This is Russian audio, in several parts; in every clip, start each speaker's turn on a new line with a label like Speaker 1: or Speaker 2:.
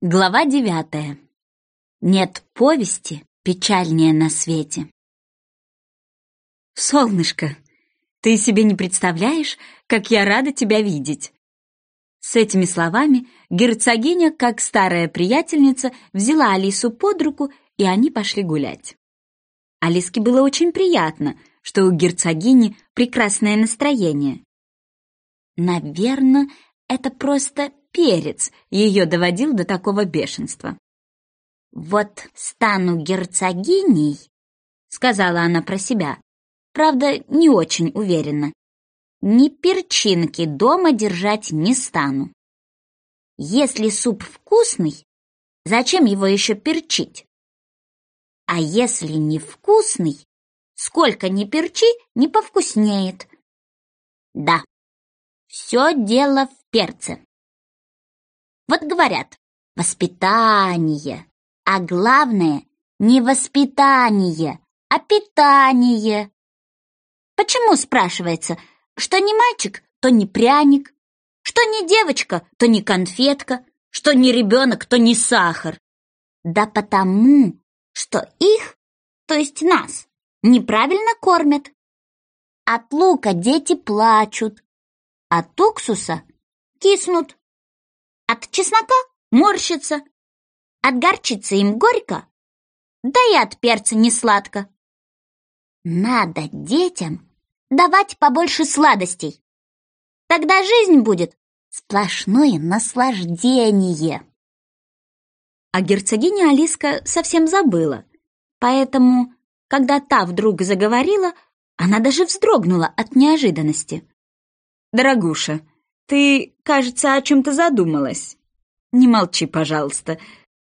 Speaker 1: Глава девятая. Нет повести печальнее на свете. Солнышко, ты себе не представляешь, как я рада тебя видеть. С этими словами герцогиня, как старая приятельница, взяла Алису под руку, и они пошли гулять. Алиске было очень приятно, что у герцогини прекрасное настроение. Наверное, это просто перец ее доводил до такого бешенства. «Вот стану герцогиней», — сказала она про себя, правда, не очень уверенно. «Ни перчинки дома держать не стану. Если суп вкусный, зачем его еще перчить? А если невкусный, сколько ни перчи, не повкуснеет. Да, все дело в перце. Вот говорят, воспитание, а главное не воспитание, а питание. Почему, спрашивается, что не мальчик, то не пряник, что не девочка, то не конфетка, что не ребенок, то не сахар? Да потому, что их, то есть нас, неправильно кормят. От лука дети плачут, от уксуса киснут. От чеснока морщится, от горчицы им горько, да и от перца не сладко. Надо детям давать побольше сладостей. Тогда жизнь будет сплошное наслаждение. А герцогиня Алиска совсем забыла, поэтому, когда та вдруг заговорила, она даже вздрогнула от неожиданности. «Дорогуша, ты, кажется, о чем-то задумалась. Не молчи, пожалуйста.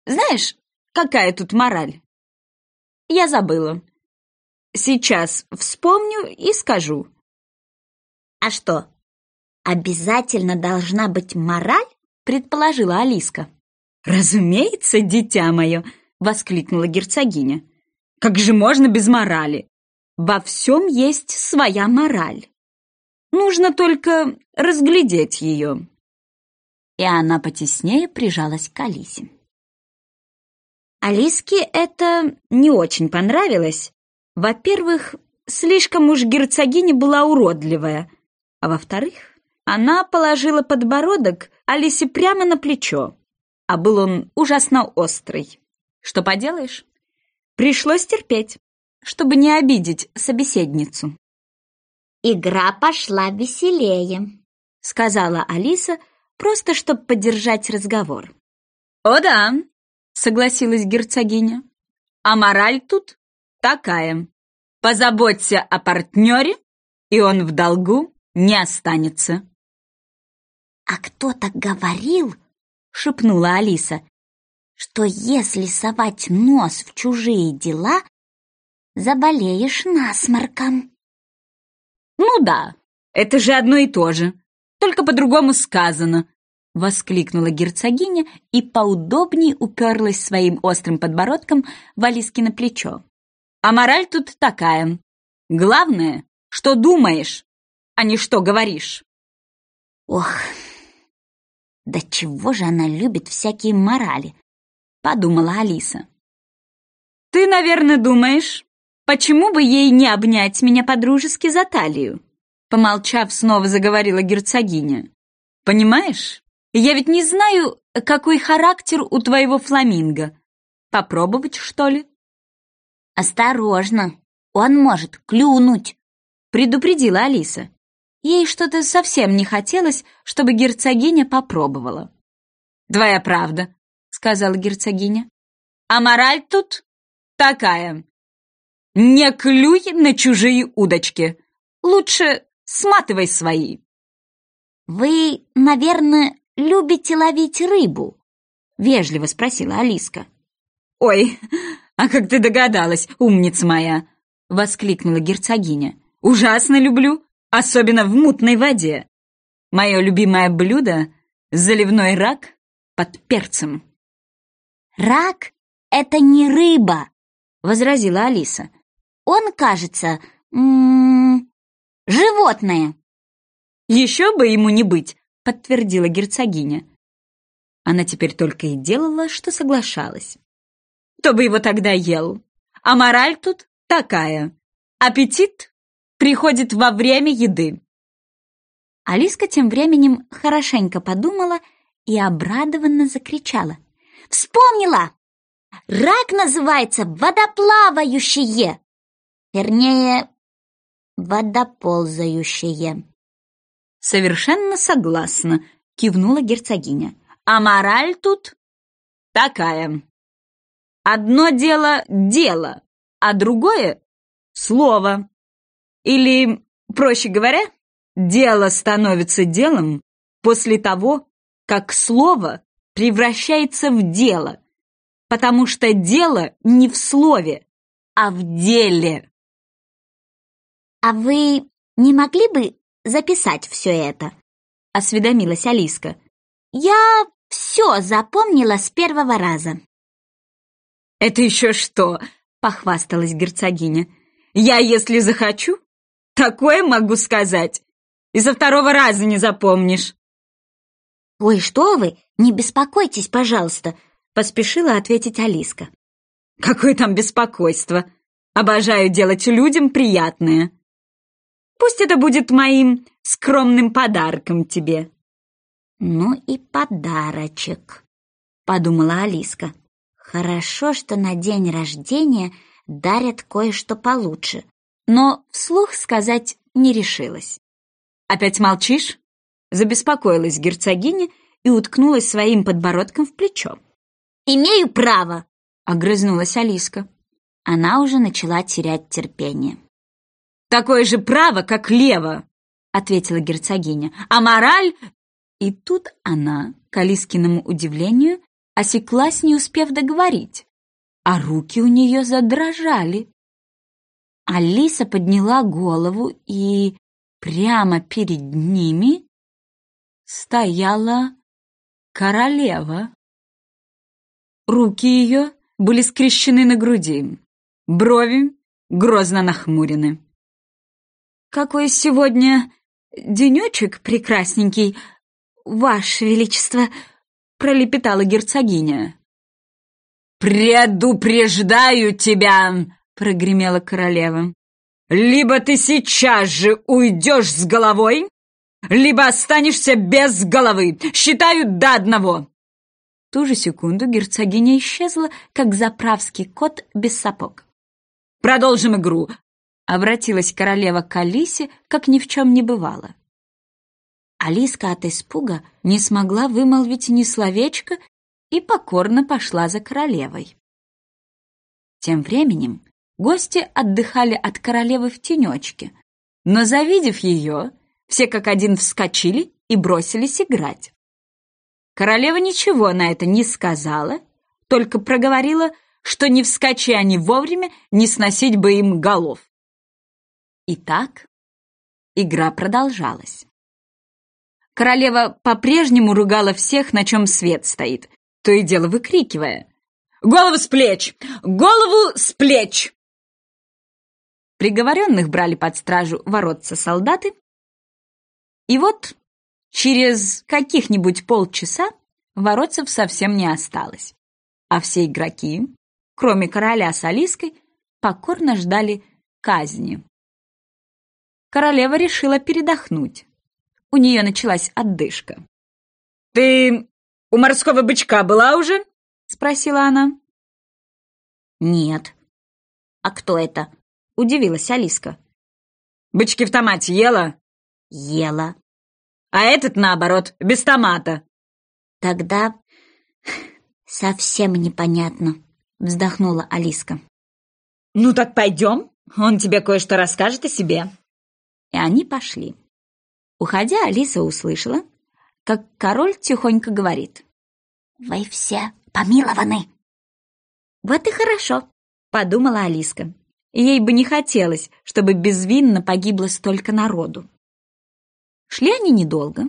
Speaker 1: Знаешь, какая тут мораль? Я забыла. Сейчас вспомню и скажу. А что, обязательно должна быть мораль? Предположила Алиска. Разумеется, дитя мое, воскликнула герцогиня. Как же можно без морали? Во всем есть своя мораль. Нужно только разглядеть ее. И она потеснее прижалась к Алисе. Алиске это не очень понравилось. Во-первых, слишком уж герцогиня была уродливая, а во-вторых, она положила подбородок Алисе прямо на плечо, а был он ужасно острый. Что поделаешь? Пришлось терпеть, чтобы не обидеть собеседницу. «Игра пошла веселее», — сказала Алиса, просто чтобы поддержать разговор. «О да», — согласилась герцогиня. «А мораль тут такая. Позаботься о партнере, и он в долгу не останется». «А кто-то говорил, — шепнула Алиса, — что если совать нос в чужие дела, заболеешь насморком». «Ну да, это же одно и то же, только по-другому сказано», — воскликнула герцогиня и поудобнее уперлась своим острым подбородком в Алискино плечо. «А мораль тут такая. Главное, что думаешь, а не что говоришь». «Ох, да чего же она любит всякие морали?» — подумала Алиса. «Ты, наверное, думаешь, Почему бы ей не обнять меня по-дружески за талию?» Помолчав, снова заговорила герцогиня. «Понимаешь, я ведь не знаю, какой характер у твоего фламинго. Попробовать, что ли?» «Осторожно, он может клюнуть», — предупредила Алиса. Ей что-то совсем не хотелось, чтобы герцогиня попробовала. «Твоя правда», — сказала герцогиня. «А мораль тут такая. Не клюй на чужие удочки. Лучше сматывай свои. Вы, наверное, любите ловить рыбу? Вежливо спросила Алиска. Ой, а как ты догадалась, умница моя! Воскликнула герцогиня. Ужасно люблю, особенно в мутной воде. Мое любимое блюдо — заливной рак под перцем. «Рак — это не рыба», — возразила Алиса. Он, кажется, м -м, животное. Еще бы ему не быть, подтвердила герцогиня. Она теперь только и делала, что соглашалась. Кто бы его тогда ел? А мораль тут такая. Аппетит приходит во время еды. Алиска тем временем хорошенько подумала и обрадованно закричала. «Вспомнила! Рак называется водоплавающее! Вернее, водоползающее!» «Совершенно согласна», — кивнула герцогиня. «А мораль тут такая. Одно дело — дело, а другое — слово. Или, проще говоря, дело становится делом после того, как слово превращается в дело, потому что дело не в слове, а в деле. «А вы не могли бы записать все это?» — осведомилась Алиска. «Я все запомнила с первого раза». «Это еще что?» — похвасталась герцогиня. «Я, если захочу, такое могу сказать, и со второго раза не запомнишь». «Ой, что вы, не беспокойтесь, пожалуйста», — поспешила ответить Алиска. «Какое там беспокойство? Обожаю делать людям приятное. Пусть это будет моим скромным подарком тебе». «Ну и подарочек», — подумала Алиска. «Хорошо, что на день рождения дарят кое-что получше, но вслух сказать не решилась». «Опять молчишь?» Забеспокоилась герцогиня и уткнулась своим подбородком в плечо. «Имею право!» — огрызнулась Алиска. Она уже начала терять терпение. «Такое же право, как лево!» — ответила герцогиня. «А мораль...» И тут она, к Алискиному удивлению, осеклась, не успев договорить, а руки у нее задрожали. Алиса подняла голову и прямо перед ними стояла королева. Руки ее были скрещены на груди, брови грозно нахмурены. «Какой сегодня денечек прекрасненький, ваше величество!» — пролепетала герцогиня. «Предупреждаю тебя!» — прогремела королева. «Либо ты сейчас же уйдешь с головой, либо останешься без головы. Считаю до одного!» В ту же секунду герцогиня исчезла, как заправский кот без сапог. «Продолжим игру!» — обратилась королева к Алисе, как ни в чем не бывало. Алиска от испуга не смогла вымолвить ни словечко и покорно пошла за королевой. Тем временем гости отдыхали от королевы в тенечке, но, завидев ее, все как один вскочили и бросились играть. Королева ничего на это не сказала, только проговорила, что не вскочи они вовремя, не сносить бы им голов. Итак, игра продолжалась. Королева по-прежнему ругала всех, на чем свет стоит, то и дело выкрикивая. «Голову с плеч! Голову с плеч!» Приговоренных брали под стражу воротца солдаты, и вот через каких-нибудь полчаса воротцев совсем не осталось, а все игроки, кроме короля с Алиской, покорно ждали казни. Королева решила передохнуть. У нее началась отдышка. «Ты у морского бычка была уже?» — спросила она. «Нет». «А кто это?» — удивилась Алиска. «Бычки в томате ела?» Ела. А этот, наоборот, без томата. Тогда совсем непонятно, вздохнула Алиска. Ну так пойдем, он тебе кое-что расскажет о себе. И они пошли. Уходя, Алиса услышала, как король тихонько говорит. «Вы все помилованы!» «Вот и хорошо», — подумала Алиска. Ей бы не хотелось, чтобы безвинно погибло столько народу. Шли они недолго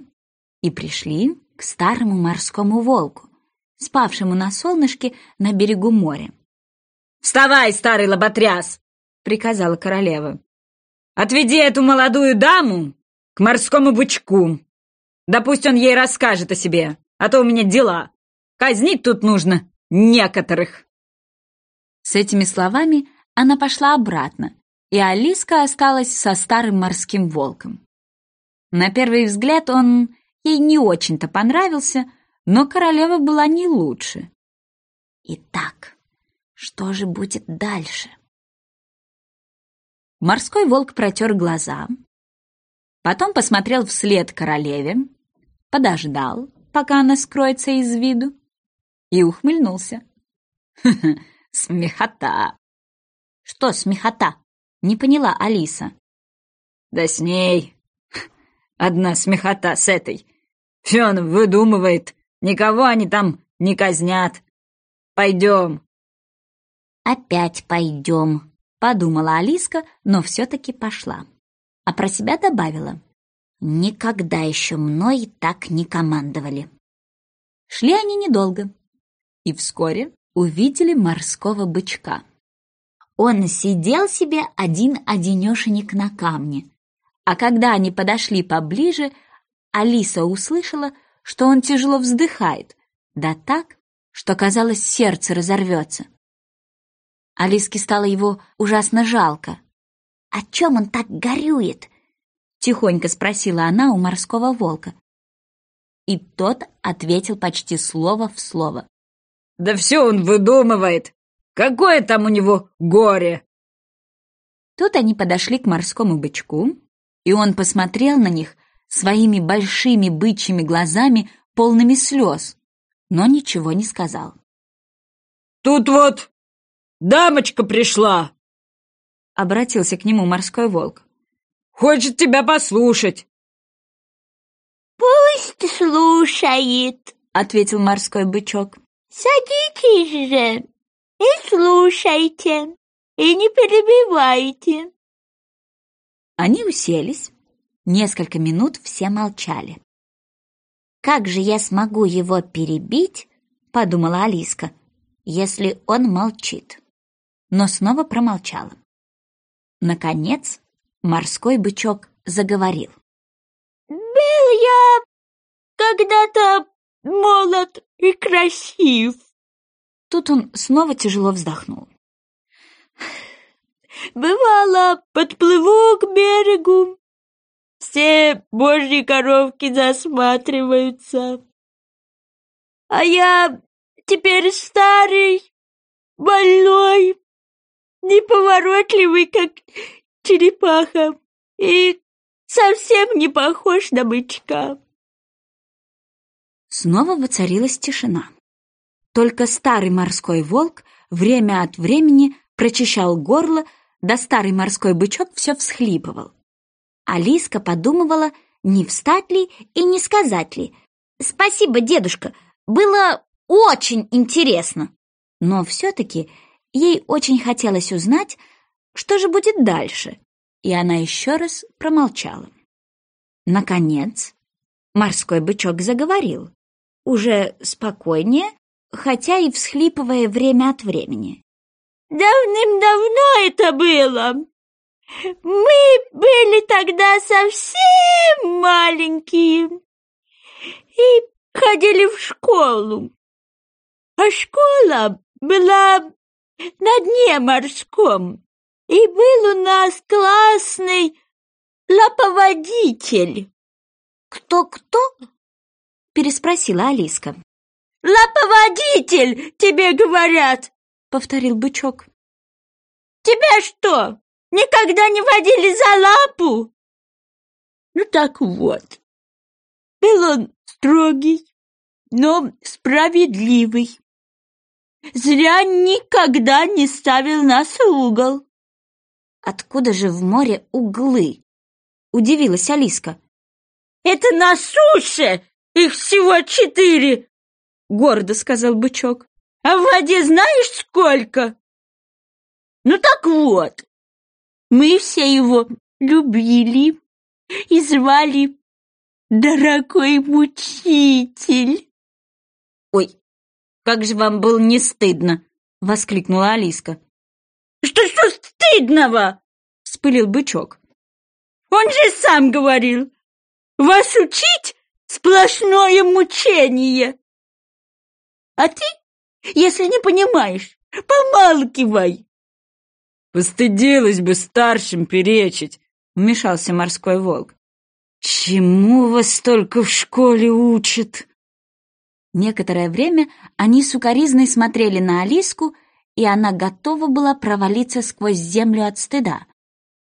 Speaker 1: и пришли к старому морскому волку, спавшему на солнышке на берегу моря. «Вставай, старый лоботряс!» — приказала королева. «Отведи эту молодую даму к морскому бычку. Да пусть он ей расскажет о себе, а то у меня дела».
Speaker 2: Казнить тут нужно некоторых!»
Speaker 1: С этими словами она пошла обратно, и Алиска осталась со старым морским волком. На первый взгляд он ей не очень-то понравился, но королева была не лучше. Итак, что же будет дальше? Морской волк протер глаза, потом посмотрел вслед королеве, подождал, пока она скроется из виду, и ухмыльнулся.
Speaker 2: «Ха -ха, смехота!»
Speaker 1: «Что смехота?» — не поняла Алиса.
Speaker 2: «Да с ней одна смехота с этой. Фен выдумывает, никого они там не казнят. Пойдем!»
Speaker 1: «Опять пойдем», — подумала Алиска, но все-таки пошла. А про себя добавила. «Никогда еще мной так не командовали». Шли они недолго и вскоре увидели морского бычка. Он сидел себе один-одинешенек на камне, а когда они подошли поближе, Алиса услышала, что он тяжело вздыхает, да так, что, казалось, сердце разорвется. Алиске стало его ужасно жалко. «О чем он так горюет?» — тихонько спросила она у морского волка. И тот ответил почти слово в слово.
Speaker 2: «Да все он выдумывает! Какое там у него горе!»
Speaker 1: Тут они подошли к морскому бычку, и он посмотрел на них своими большими бычьими глазами, полными слез, но ничего не сказал.
Speaker 2: «Тут вот дамочка пришла!»
Speaker 1: Обратился к нему морской волк.
Speaker 2: «Хочет тебя послушать!»
Speaker 3: «Пусть слушает!»
Speaker 1: — ответил морской бычок.
Speaker 3: «Садитесь же и слушайте, и не перебивайте!»
Speaker 1: Они уселись. Несколько минут все молчали. «Как же я смогу его перебить?» — подумала Алиска если он молчит. Но снова промолчала. Наконец, морской бычок заговорил.
Speaker 3: «Был я когда-то молод и красив».
Speaker 1: Тут он снова тяжело вздохнул.
Speaker 3: «Бывало, подплыву к берегу, все божьи коровки засматриваются. А я теперь старый, больной, неповоротливый, как черепаха, и совсем не похож на бычка.
Speaker 1: Снова воцарилась тишина. Только старый морской волк время от времени прочищал горло, да старый морской бычок все всхлипывал. Алиска подумывала, не встать ли и не сказать ли. «Спасибо, дедушка, было очень интересно. Но все-таки ей очень хотелось узнать, что же будет дальше, и она еще раз промолчала. Наконец, морской бычок заговорил, уже спокойнее, хотя и всхлипывая время от времени.
Speaker 3: «Давным-давно это было. Мы были тогда совсем маленькие и ходили в школу а школа была на дне морском, и был у нас классный лаповодитель.
Speaker 1: «Кто-кто?» — переспросила Алиска.
Speaker 3: «Лаповодитель, тебе говорят!» — повторил бычок. «Тебя что, никогда не водили за лапу?» Ну так вот, был он строгий, но справедливый. Зря никогда не ставил нас в угол.
Speaker 1: Откуда же в море углы? Удивилась Алиска.
Speaker 3: Это на суше их всего четыре, гордо сказал бычок. А в воде знаешь сколько? Ну так вот, мы все его любили и звали «Дорогой мучитель».
Speaker 1: «Ой, как же вам было не стыдно!» — воскликнула Алиска.
Speaker 3: «Что, что стыдного?» — вспылил бычок. «Он же сам говорил, вас учить сплошное мучение!» А ты, если не понимаешь, помалкивай.
Speaker 2: Постыдилась бы старшим перечить, вмешался морской волк. Чему вас столько в школе учат?
Speaker 1: Некоторое время они сукоризной смотрели на Алиску, и она готова была провалиться сквозь землю от стыда.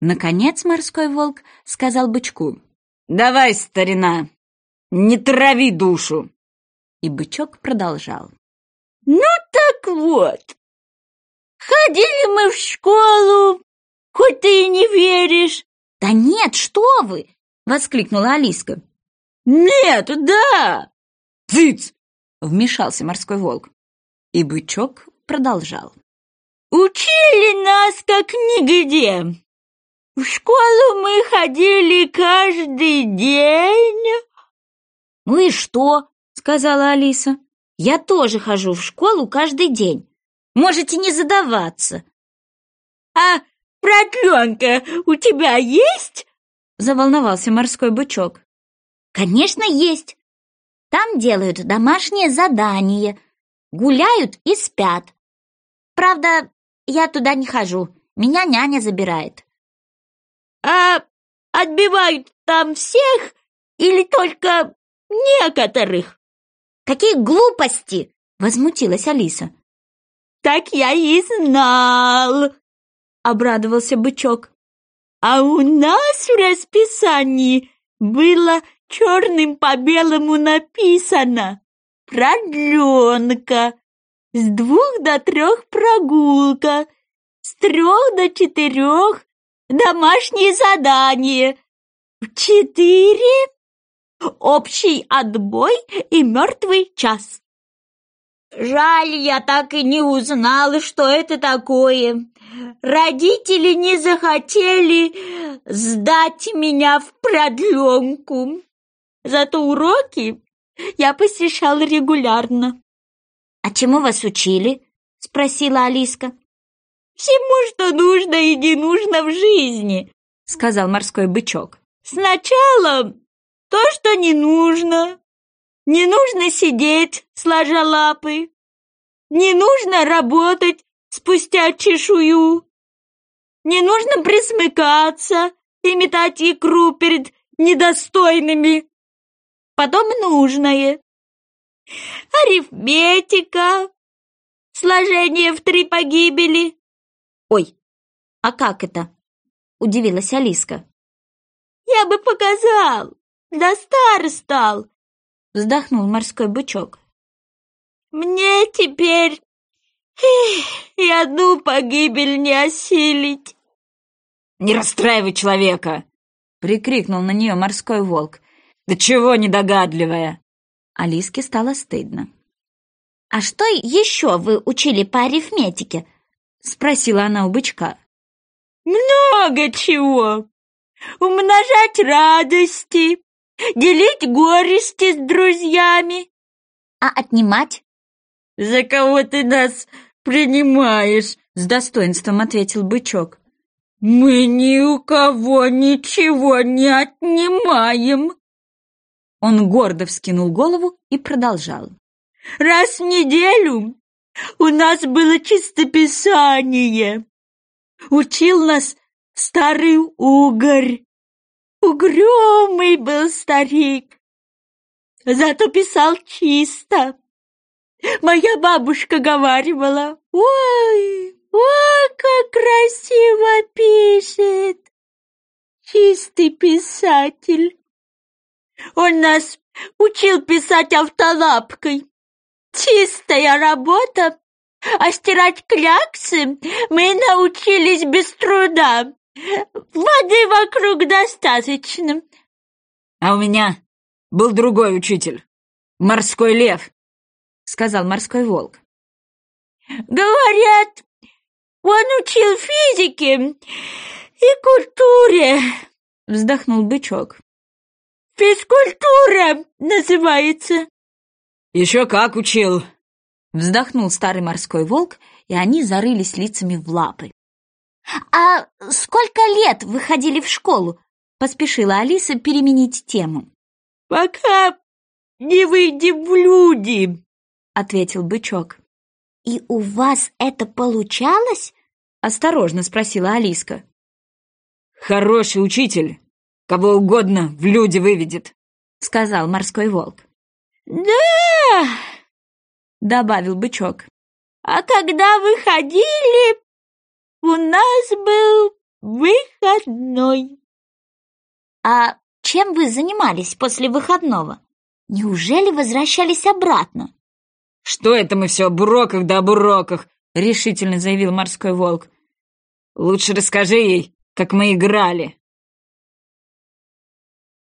Speaker 1: Наконец морской волк сказал бычку.
Speaker 2: «Давай, старина, не трави душу!»
Speaker 1: И бычок продолжал.
Speaker 3: «Ну так вот, ходили мы в школу, хоть ты и не веришь».
Speaker 1: «Да нет, что вы!» — воскликнула Алиска.
Speaker 3: «Нет, да!»
Speaker 2: «Цыц!»
Speaker 1: — вмешался морской волк. И бычок продолжал.
Speaker 3: «Учили нас как нигде. В школу мы ходили каждый день».
Speaker 1: «Ну и что?» — сказала Алиса. «Я тоже хожу в школу каждый день. Можете не задаваться».
Speaker 3: «А продленка у тебя есть?»
Speaker 1: — заволновался морской бычок. «Конечно, есть. Там делают домашнее задание, гуляют и спят. Правда, я туда не хожу, меня няня забирает.
Speaker 3: А отбивают там всех или только некоторых?
Speaker 1: Какие глупости! Возмутилась Алиса.
Speaker 3: Так я и знал, обрадовался бычок. А у нас в расписании было черным по белому написано «Продленка». С двух до трех прогулка, с трех до четырех домашнее задание, в четыре общий отбой и мертвый час. Жаль, я так и не узнала, что это такое. Родители не захотели сдать меня в продленку. Зато уроки я посещала регулярно.
Speaker 1: «А чему вас учили?» — спросила Алиска.
Speaker 3: «Всему, что нужно и не нужно в жизни», — сказал морской бычок. «Сначала то, что не нужно. Не нужно сидеть, сложа лапы. Не нужно работать спустя чешую. Не нужно присмыкаться и метать икру перед недостойными потом нужное. Арифметика, сложение в три погибели.
Speaker 1: Ой, а как это? Удивилась Алиска.
Speaker 3: Я бы показал, да стар стал,
Speaker 1: вздохнул морской бычок.
Speaker 3: Мне теперь эх, и одну погибель не осилить.
Speaker 2: «Не расстраивай человека!» — прикрикнул на нее морской волк. «Да чего недогадливая!»
Speaker 1: Алиске стало стыдно. «А что еще вы учили по арифметике?» — спросила она у бычка.
Speaker 3: «Много чего! Умножать радости, делить горести с друзьями».
Speaker 1: «А отнимать?»
Speaker 3: «За кого ты нас принимаешь?»
Speaker 1: — с достоинством ответил бычок.
Speaker 3: «Мы ни у кого ничего не отнимаем!»
Speaker 1: Он гордо вскинул голову и продолжал.
Speaker 3: «Раз в неделю у нас было чистописание. Учил нас старый угорь. Угрюмый был старик, зато писал чисто. Моя бабушка говаривала, «Ой, ой, как красиво пишет! Чистый писатель!» Он нас учил писать автолапкой. Чистая работа. А стирать кляксы мы научились без труда. Воды вокруг достаточно.
Speaker 2: А у меня был другой учитель. Морской лев, сказал морской волк.
Speaker 3: Говорят, он учил физике и культуре, вздохнул бычок. Физкультура называется.
Speaker 2: Еще как учил.
Speaker 1: Вздохнул старый морской волк, и они зарылись лицами в лапы. «А сколько лет вы ходили в школу?» — поспешила Алиса переменить тему.
Speaker 3: «Пока не выйдем в люди», —
Speaker 1: ответил бычок.
Speaker 3: «И у вас это получалось?»
Speaker 1: — осторожно спросила Алиска.
Speaker 2: «Хороший учитель, кого угодно в люди выведет», — сказал морской волк.
Speaker 3: «Да!»
Speaker 1: — добавил бычок.
Speaker 3: «А когда выходили, у нас был выходной». «А чем вы занимались после выходного? Неужели возвращались обратно?»
Speaker 2: «Что это мы все о буроках да о буроках?» — решительно заявил морской волк. «Лучше расскажи ей, как мы играли».